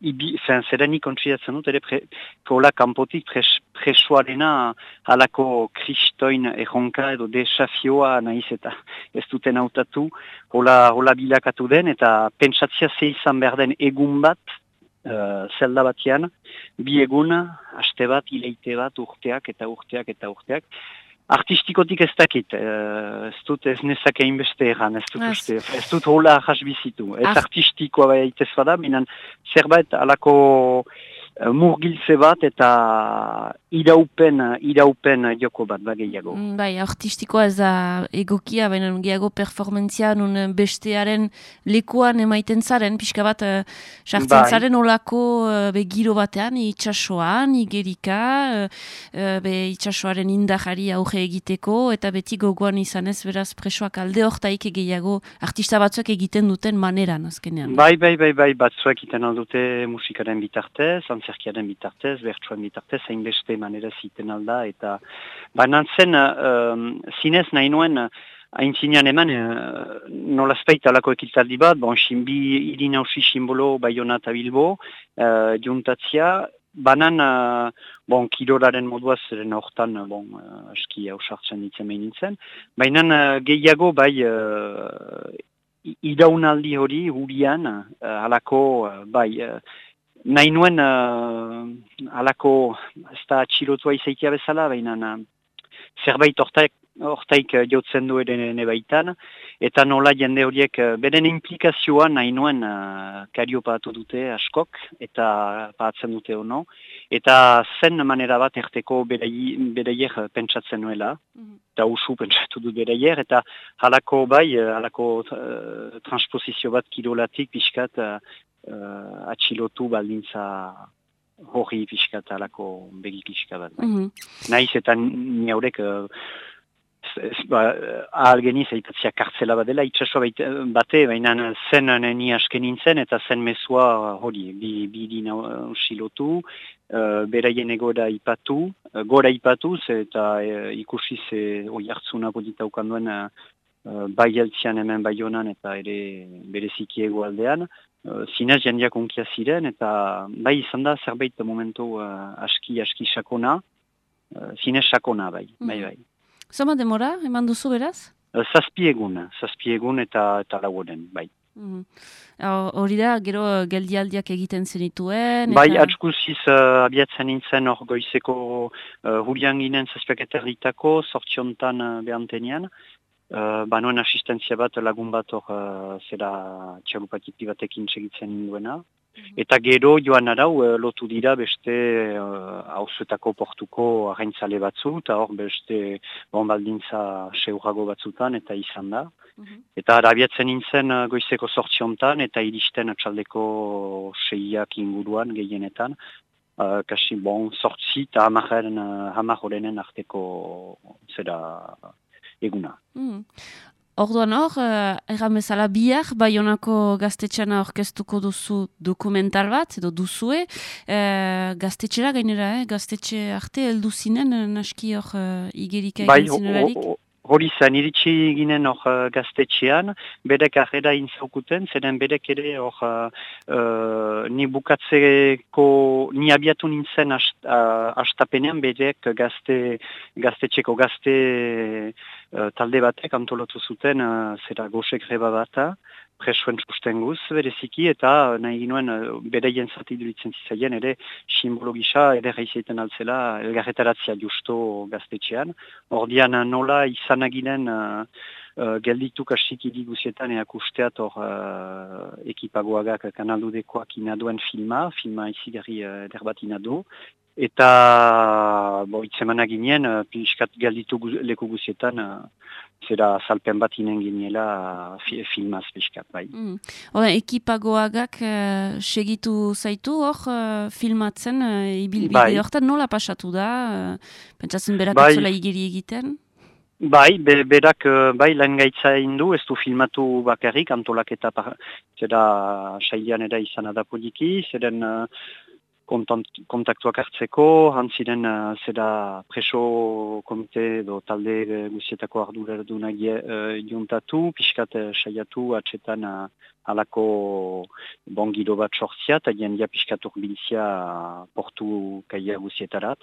[SPEAKER 18] ibi, zen, zerani kontsidatzen dut, ere pre, prola kanpotik pres, presoarena halako kristoin erronka edo desafioa nahiz eta ez duten hautatu, hola, hola bilakatu den, eta pentsatzia ze izan behar den egun bat, uh, zelda batian, bi egun, haste bat, ileite bat, urteak eta urteak eta urteak, artistikotik ez dakit, uh, ez dut ez nezake inbeste egan, ez dut uste, ez dut hola jasbizitu, ez artistikoa bai aitez bada, minan zerbait alako murgiltze bat eta iraupen, iraupen joko bat bageiago.
[SPEAKER 1] Mm, bai, artistikoa ez da egokia, baina gehiago performentzia nun bestearen lekuan emaiten zaren, pixka bat, uh, sartzen bai. zaren olako uh, begiro batean, itxasoan, igerika, uh, be itxasoaren indahari auge egiteko, eta beti gogoan izan ez, beraz, presoak alde hortaik gehiago artista batzuak egiten duten maneran, azkenean.
[SPEAKER 18] Bai, bai, bai, bai, batzuak egiten aldute musikaren bitartez, antzerkiaren bitartez, bertsuan bitartez, hain beste manera ziten alda, eta banan zen, uh, zinez nahi nuen, hain zinean eman, uh, nola alako ekiltaldi bat, bon, sinbi irina hausi simbolo Bayona eta Bilbo, uh, juntatzia, banan, uh, bon, kiroraren modua zeren hortan, bon, uh, aski hausartzen ditzen behin nintzen, baina uh, gehiago bai uh, i- iraunaldi hori hurian uh, alako uh, bai uh, nahi nuen uh, alako ez da atxilotua izaitia bezala baina uh, zerbait hortaik hortaik uh, jotzen du ere baitan eta nola jende horiek uh, beren implikazioa nahi nuen uh, kario paatu dute askok eta paatzen dute ono eta zen manera bat erteko uh, pentsatzen nuela eta usu pentsatu dut beraier, eta halako bai, eh, halako uh, transposizio bat kirolatik pixkat uh, uh, atxilotu baldintza hori pixkat halako begi pixka bat. Bai.
[SPEAKER 1] Mhm.
[SPEAKER 18] Naiz eta ni haurek uh, z- z- ba, uh, ahal geniz aitatzia kartzela bat dela, itxasua bait, bate, baina zen uh, ni asken nintzen eta zen mesua uh, hori, bi, bi dina uh, silotu, uh, beraien egora ipatu, uh, gora ipatu, ze eta uh, ikusi ze oi hartzuna polita ukanduen uh, uh, bai altzian hemen bai honan eta ere bereziki egoaldean, uh, zinez jendeak onkia ziren eta bai izan da zerbait momentu uh, aski, aski sakona, uh, zinez sakona bai, bai bai.
[SPEAKER 1] Zoma demora, eman duzu beraz?
[SPEAKER 18] Uh, Zazpi egun, zazpi egun eta, eta lauren, bai.
[SPEAKER 1] Mhm. Hor- Hori da, gero eh, geldialdiak egiten zenituen.
[SPEAKER 18] Bai,
[SPEAKER 1] eta-
[SPEAKER 18] atskuziz uh, abiatzen nintzen hor goizeko uh, hurian ginen zazpiak eta erritako, sortziontan uh, behantenean. Uh, banoen asistentzia bat lagun bat hor uh, zera txalupatipi batekin segitzen duena. Eta gero joan arau uh, lotu dira beste hauzuetako portuko arraintzale batzu, eta hor beste bombaldintza seurago batzutan eta izan da. Eta arabiatzen nintzen uh, goizeko sortziontan eta iristen atxaldeko seiak inguruan gehienetan. Uh, kasi bon, sortzi eta hamar horrenen arteko zera eguna.
[SPEAKER 1] Mhm. Orduan hor, uh, erran bezala bihar, Baionako gaztetxeana orkestuko duzu dokumental bat, edo duzue, uh, gaztetxera gainera, eh? gaztetxe arte heldu zinen, eh, naski hor uh, igerika
[SPEAKER 18] Bai,
[SPEAKER 1] egin
[SPEAKER 18] ho- hori zen, iritsi ginen hor uh, gaztetxean, bedek arrera inzaukuten, zeren bedek ere hor uh, ni bukatzeko, ni abiatu nintzen ast, uh, astapenean bedek gazte, gaztetxeko gazte uh, talde batek antolatu zuten uh, zera goxe greba bata, presuen sustenguz bereziki eta nahi ginuen uh, bereien zati duritzen zizaien ere simbolo gisa ere reizeiten altzela elgarretaratzia justo gaztetxean. Ordian uh, nola izan aginen uh, uh, gelditu kastiki diguzietan eak usteat hor uh, ekipagoagak kanaldudekoak inaduen filma, filma izigarri uh, eder bat inadu. Eta bo, itzemana ginen, uh, pixkat gelditu gu, leku guzietan, uh, zera salpen bat inen ginela uh, fi, filmaz pixkat, bai.
[SPEAKER 1] Mm. Hora, ekipagoagak uh, segitu zaitu hor uh, filmatzen uh, ibilbide
[SPEAKER 18] Bai.
[SPEAKER 1] hortan nola pasatu da? Uh, pentsatzen berak
[SPEAKER 18] Bai.
[SPEAKER 1] igeri egiten?
[SPEAKER 18] Bai, be, berak bai lan gaitza indu, ez du filmatu bakarrik, antolaketa zera sailean era izan da poliki, zeren uh, kontaktuak hartzeko, hantziren uh, zera preso komite edo talde uh, guzietako arduradunak uh, juntatu, pixkat uh, saiatu atxetan uh, halako bon giro bat sortzia, eta jendia pixkat urbiltzia uh, portu kaia guzietara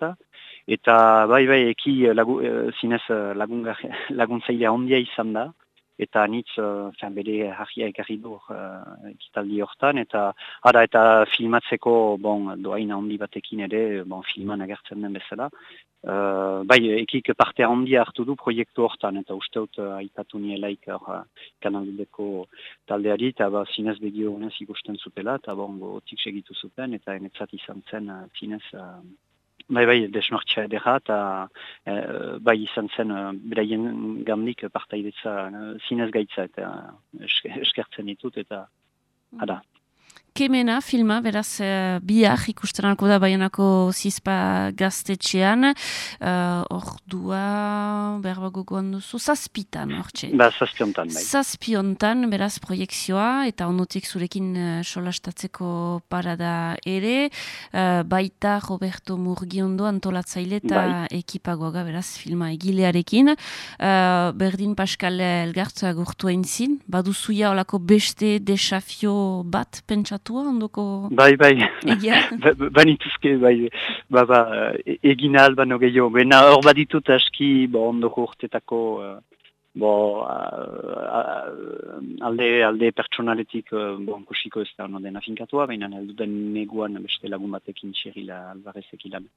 [SPEAKER 18] eta bai bai eki eh, lagu, eh, zinez lagungar, laguntzailea ondia izan da. Eta nitz, uh, bere harria ekarri du uh, ekitaldi hortan. Eta ara eta filmatzeko bon, doaina handi batekin ere bon, filman agertzen den bezala. Uh, bai, ekik parte handia hartu du proiektu hortan, eta usteut uh, aipatu nielaik uh, kanaldeko taldeari, eta ba, zinez begio honez ikusten zutela, eta bon, gotik segitu zuten, eta enetzat izan zen uh, zinez... Uh, Bai, bai, desnortxa edera, eta eh, bai izan zen eh, beraien gandik partaidetza eh, zinez gaitza, eta eske- eskertzen ditut, eta ara.
[SPEAKER 1] Kemena filma, beraz, uh, biak ikusten alko da Baionako zizpa gaztetxean, uh, ordua, berba gogoan duzu, zazpitan, hortxe.
[SPEAKER 18] Ba, zazpiontan, bai.
[SPEAKER 1] Zazpiontan, beraz, proiektzioa, eta ondotik zurekin uh, solastatzeko parada ere, uh, baita Roberto Murgiondo antolatzaile eta
[SPEAKER 18] Bai.
[SPEAKER 1] ekipagoaga, beraz, filma egilearekin. Uh, Berdin Pascal Elgartza gurtu eintzin, baduzuia olako beste desafio bat pentsatua, ondoko...
[SPEAKER 18] Bai, bai.
[SPEAKER 1] Egia?
[SPEAKER 18] Ba- ba- Banituzke, bai, ba, ba, e- egin ahal bano gehiago. Bena hor baditut aski, bo, ondoko urtetako uh, bo, alde, alde pertsonaletik uh, bon, kusiko ez da ono dena finkatua, baina helduden neguan beste lagun batekin txerila albarezekin lan.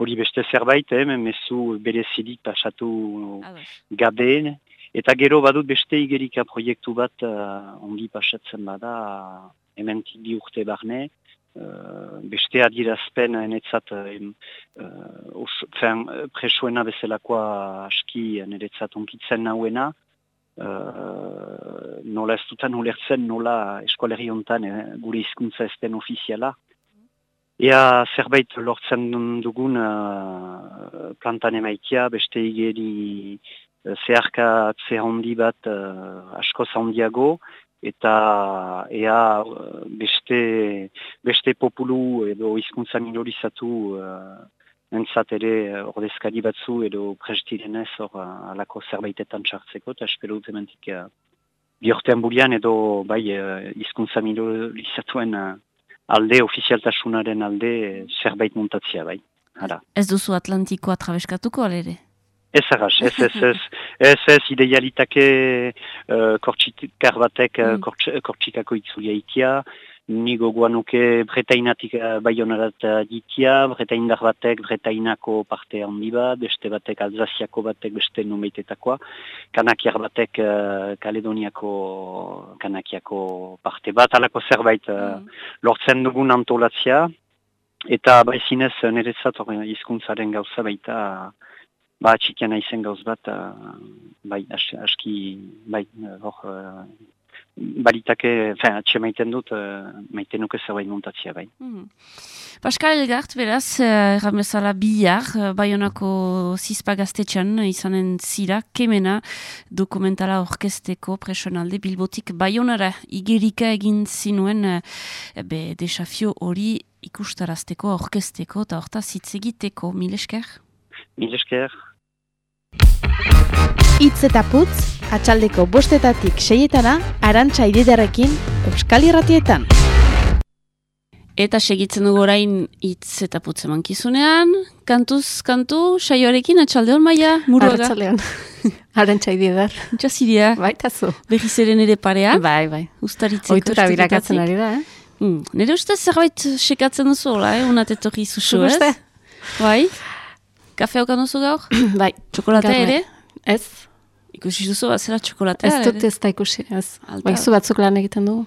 [SPEAKER 18] Hori beste zerbait, eh, mezu berezidik pasatu gabe, eta gero badut beste igerika proiektu bat uh, ongi pasatzen bada hementik bi urte barne, Uh, beste adirazpen enetzat uh, uh, fen, presoena bezalakoa aski niretzat onkitzen nauena. Uh, nola ez dutan ulertzen nola eskualerri hontan eh, gure hizkuntza ez den ofiziala. Ea zerbait lortzen dugun uh, plantan emaitia, beste igeri uh, zeharka handi bat uh, asko handiago, eta ea uh, beste, beste populu edo hizkuntza minorizatu uh, entzat ere uh, ordezkari batzu edo prestirenez hor uh, alako zerbaitetan txartzeko, eta espero dut ementik uh, bihortean bulian edo bai uh, hizkuntza minorizatuen uh, alde, ofizialtasunaren alde eh, zerbait montatzia bai. Hala.
[SPEAKER 1] Ez duzu Atlantikoa trabeskatuko, alere?
[SPEAKER 18] Ez arras, ez, ez, ez, ez, ez, ideialitake uh, kortxikar batek mm. kortx, kortxikako itzulia itia, nigo guanuke bretainatik uh, baionarat ditia, bretaindar batek bretainako parte handi bat, beste batek alzaziako batek beste numeitetakoa, kanakiar batek uh, kaledoniako kanakiako parte bat, alako zerbait uh, lortzen dugun antolatzia, eta baizinez niretzat hizkuntzaren gauza baita, ba, txikiana izen gauz bat, uh, bai, as, aski, bai, hor, uh, baritake, fin, atxe maiten dut, uh, maiten nuke zerbait montatzia, bai.
[SPEAKER 1] Mm. Pascal Elgart, beraz, erran bezala bihar, Bayonako zizpa gaztetxan, izanen zira, kemena dokumentala orkesteko presionalde bilbotik Bayonara igerika egin zinuen be, desafio hori ikustarazteko, orkesteko, eta horta zitzegiteko, mil esker?
[SPEAKER 16] Itz eta putz, atxaldeko bostetatik seietana, arantxa ididarekin, Euskal Irratietan.
[SPEAKER 1] Eta segitzen dugu orain itz eta putz emankizunean, kantuz, kantu, saioarekin, atxaldeon maia, muruaga.
[SPEAKER 19] Arratxaldeon. Arantxa ididar.
[SPEAKER 1] Txaziria.
[SPEAKER 19] Baitazu.
[SPEAKER 1] Berriz ere nire parea.
[SPEAKER 19] Bai, bai.
[SPEAKER 1] Ustaritzeko.
[SPEAKER 19] Oitura birakatzen ari da, eh?
[SPEAKER 1] Mm. Nire ustez zerbait sekatzen duzu, hola, eh? Unatetorri zuzu, ez?
[SPEAKER 19] Uste?
[SPEAKER 1] Bai? Kafe haukan duzu gaur?
[SPEAKER 19] bai.
[SPEAKER 1] Txokolatea ere?
[SPEAKER 19] Ez.
[SPEAKER 1] Ikusi duzu bat zera txokolatea
[SPEAKER 19] Ez dut ez da ikusi, ez. Baizu batzuk lan egiten dugu.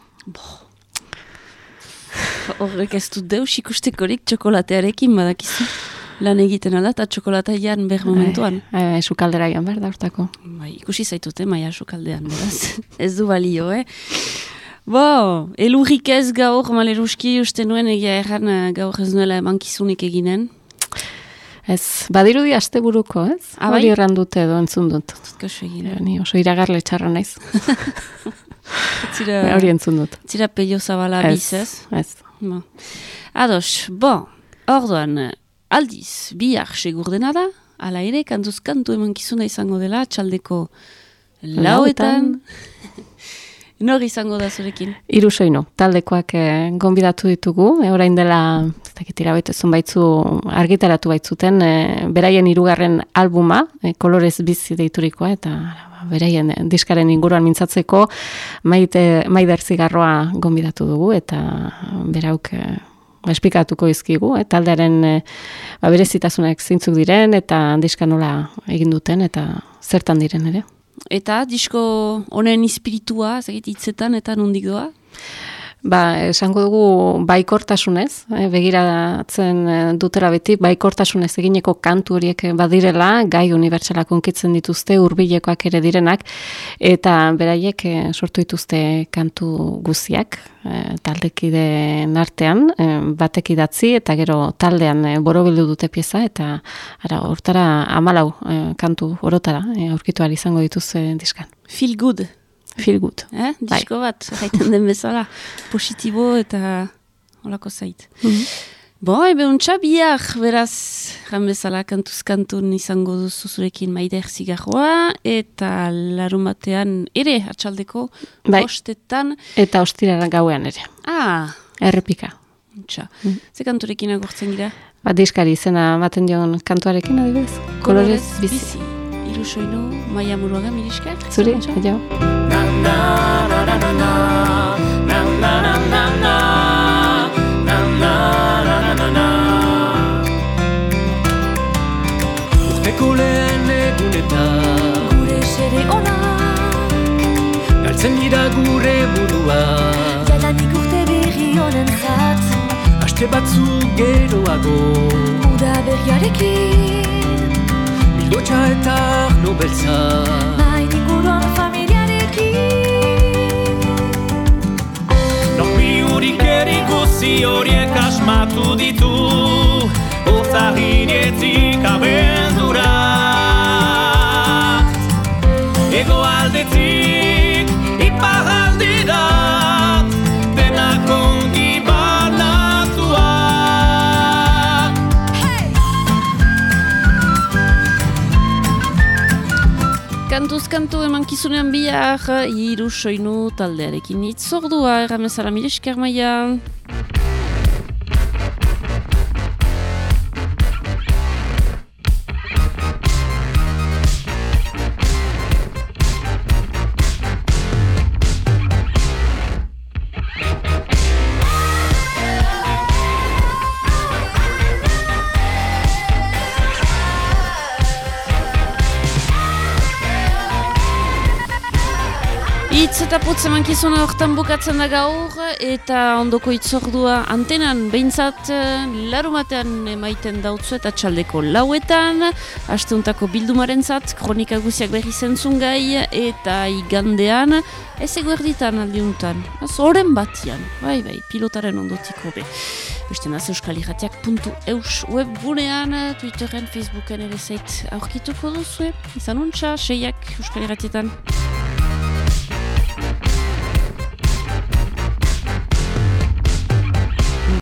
[SPEAKER 1] Horrek ez dut deus ikustekorik txokolatearekin badakizu. Lan egiten ala eta txokolatea jan behar momentuan.
[SPEAKER 19] Bai, bai, sukaldera gian behar da hortako.
[SPEAKER 1] Bai, ikusi zaitute, maia sukaldean, beraz. ez du balio, eh? Bo, elurrik ez gaur, maleruski, uste nuen egia erran eh, gaur ez nuela emankizunik eginen.
[SPEAKER 19] Ez, badirudi asteburuko, ez?
[SPEAKER 1] Ah, bai?
[SPEAKER 19] Hori erran dute edo entzun dut. Ja, ni oso iragarle txarra naiz.
[SPEAKER 1] Zira,
[SPEAKER 19] Hori entzun dut.
[SPEAKER 1] Zira peio zabala
[SPEAKER 19] Ez,
[SPEAKER 1] biz, ez?
[SPEAKER 19] ez.
[SPEAKER 1] Bo. Ados, bo, orduan, aldiz, bihar segur dena da, ala ere, kantuz kantu emankizuna izango dela, txaldeko lauetan. Nor izango da zurekin?
[SPEAKER 19] Iru taldekoak eh, gonbidatu ditugu, e, orain dela, ez dakit irabaitezun baitzu, argitaratu baitzuten, eh, beraien hirugarren albuma, eh, kolorez bizi deiturikoa, eta beraien eh, diskaren inguruan mintzatzeko, maite, maider zigarroa gonbidatu dugu, eta berauk eh, esplikatuko izkigu, eh, taldearen eh, ba, berezitasunak zeintzuk diren, eta diska nola egin duten, eta zertan diren ere.
[SPEAKER 1] Eta disko honen espiritua, zegit hitzetan eta nondik doa?
[SPEAKER 19] Ba, esango dugu baikortasunez, eh, begiratzen eh, dutera beti, baikortasunez egineko kantu horiek badirela, gai unibertsalak onkitzen dituzte, hurbilekoak ere direnak, eta beraiek eh, sortu dituzte kantu guziak, eh, taldekideen artean, eh, batek idatzi, eta gero taldean eh, borobildu dute pieza, eta ara, hortara amalau eh, kantu orotara, eh, aurkitu izango dituzte diskan.
[SPEAKER 1] Feel good.
[SPEAKER 19] Feel good.
[SPEAKER 1] Eh? Disko bat, jaiten den bezala, positibo eta holako zait.
[SPEAKER 19] Mm -hmm.
[SPEAKER 1] Bo, ebe untxa biak, beraz, jan bezala kantuz kantun izango duzu zurekin maider zigarroa, eta larun batean ere, atxaldeko,
[SPEAKER 19] bai.
[SPEAKER 1] bostetan.
[SPEAKER 19] Eta ostirara gauean ere.
[SPEAKER 1] Ah.
[SPEAKER 19] Errepika.
[SPEAKER 1] Untxa. Mm. Ze kanturekin agurtzen gira?
[SPEAKER 19] Ba, diskari izena maten dion kantuarekin adibidez.
[SPEAKER 1] Kolorez bizi. bizi. iru soinu, maia muruaga, miliskar?
[SPEAKER 19] Zure, adio.
[SPEAKER 20] Urteko lehen egunetan.
[SPEAKER 21] Gure sere ona.
[SPEAKER 20] Galtzen dira gure burua.
[SPEAKER 21] Jadanik urte berri honen zat
[SPEAKER 20] Aste batzu geroago.
[SPEAKER 21] Uda berriarekin.
[SPEAKER 20] Bildotxa eta arno beltza Norbi hurik erikusi horiek asmatu ditu. Ozahinetik abendura Ego
[SPEAKER 1] Kantuz kantu eman kizunean bihar, hiru soinu taldearekin itzordua, erramezara miliskar maia. Emankizuna hortan bukatzen da gaur eta ondoko itzordua antenan behintzat eh, larumatean emaiten dautzu eta txaldeko lauetan asteuntako bildumaren zat, kronika guziak berri zentzun gai eta igandean ez eguerditan aldiuntan, zoren batian, bai bai, pilotaren ondotiko be. Beste naz euskaliratiak.eus webgunean, Twitteren, Facebooken ere zait aurkituko duzu, izan untxa, seiak euskaliratietan.